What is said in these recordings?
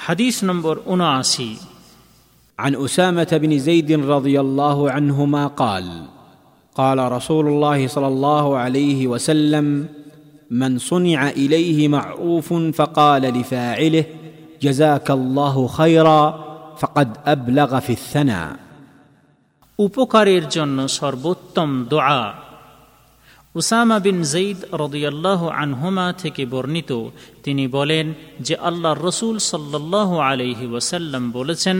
হাদিস নম্বর উনআশি عن اسامه بن زيد رضي الله عنهما قال قال رسول الله صلى الله عليه وسلم من صنع اليه معروف فقال لفاعله جزاك الله خيرا فقد ابلغ في الثناء উপকারের জন্য সর্বোত্তম দোয়া উসামা বিন জঈদ রদিয়াল্লাহ আনহুমা থেকে বর্ণিত, তিনি বলেন যে আল্লাহ রসুল সাল্লাহ আলহি ওয়াসাল্লাম বলেছেন,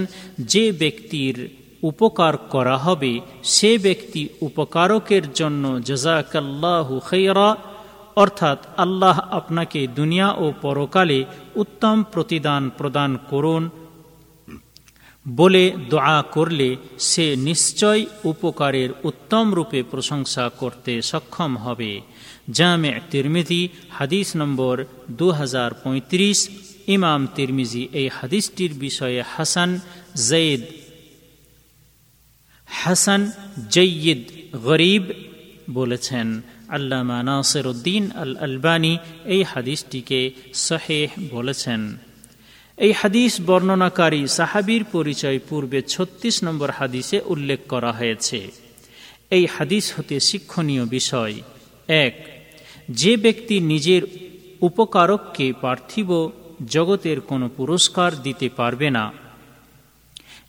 যে ব্যক্তির উপকার করা হবে, সে ব্যক্তি উপকারকের জন্য জজাকাল্লাহু খৈরা অর্থাৎ আল্লাহ আপনাকে দুনিয়া ও পরকালে উত্তম প্রতিদান প্রদান করুন বলে দোয়া করলে সে নিশ্চয় উপকারের উত্তম রূপে প্রশংসা করতে সক্ষম হবে। জামে তিরমিজি, হাদিস নম্বর দু হাজার পঁয়ত্রিশ, ইমাম তিরমিজি এই হাদিসটির বিষয়ে হাসান জৈদ হাসান জৈয়দ গরিব বলেছেন, আল্লামা নাসির উদ্দিন আল আলবানী এই হাদিসটিকে সহেহ বলেছেন। এই হাদিস বর্ণনাকারী সাহাবির পরিচয় পূর্বে ছত্রিশ নম্বর হাদিসে উল্লেখ করা হয়েছে। এই হাদিস হতে শিক্ষণীয় বিষয়। এক, যে ব্যক্তি নিজের উপকারককে পার্থিব জগতের কোনো পুরস্কার দিতে পারবে না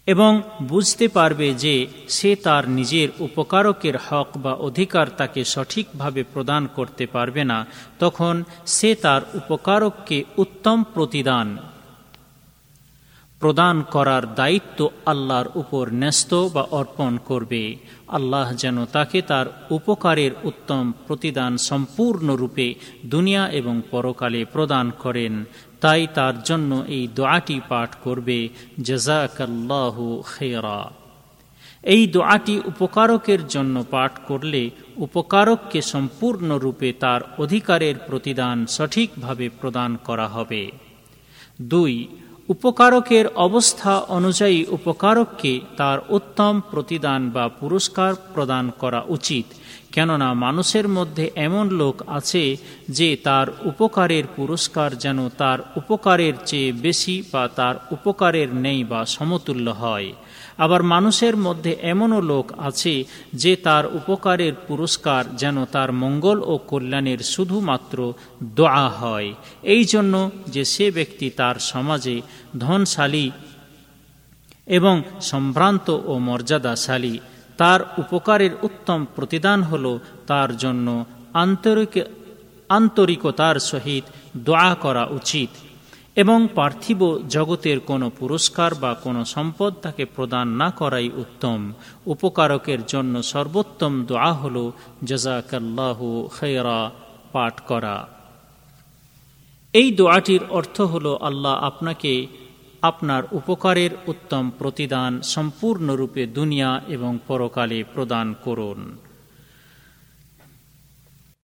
এবং বুঝতে পারবে যে সে তার নিজের উপকারকের হক বা অধিকার তাকে সঠিকভাবে প্রদান করতে পারবে না, তখন সে তার উপকারককে উত্তম প্রতিদান প্রদান করার দায়িত্ব আল্লাহর উপর ন্যস্ত বা অর্পণ করবে। আল্লাহ যেন তাকে তার উপকারের উত্তম প্রতিদান সম্পূর্ণরূপে দুনিয়া এবং পরকালে প্রদান করেন। তাই তার জন্য এই দোয়াটি পাঠ করবে জজাকাল্লাহু খেরা এই দোয়াটি উপকারকের জন্য পাঠ করলে উপকারককে সম্পূর্ণরূপে তার অধিকারের প্রতিদান সঠিকভাবে প্রদান করা হবে। দুই উপকারকের অবস্থা অনুযায়ী উপকারককে তার উত্তম প্রতিদান বা পুরস্কার প্রদান করা উচিত, কেননা মানুষের মধ্যে এমন লোক আছে যে তার উপকারের পুরস্কার যেন তার উপকারের চেয়ে বেশি বা তার উপকারের নেই বা সমতুল্য হয়। আবার মানুষের মধ্যে এমনও লোক আছে যে তার উপকারের পুরস্কার যেন তার মঙ্গল ও কল্যাণের শুধুমাত্র দোয়া হয়। এই জন্য যে সে ব্যক্তি তার সমাজে ধনশালী এবং সম্ভ্রান্ত ও মর্যাদাশালী, তার উপকারের উত্তম প্রতিদান হল তার জন্য আন্তরিক, আন্তরিকতার সহিত দোয়া করা উচিত এবং পার্থিব জগতের কোনো পুরস্কার বা কোনো সম্পদ তাকে প্রদান না করাই উত্তম। উপকারকের জন্য সর্বোত্তম দোয়া হল জজাকাল্লাহ খেরা পাঠ করা। এই দোয়াটির অর্থ হল আল্লাহ আপনাকে আপনার উপকারের উত্তম প্রতিদান সম্পূর্ণরূপে দুনিয়া এবং পরকালে প্রদান করুন।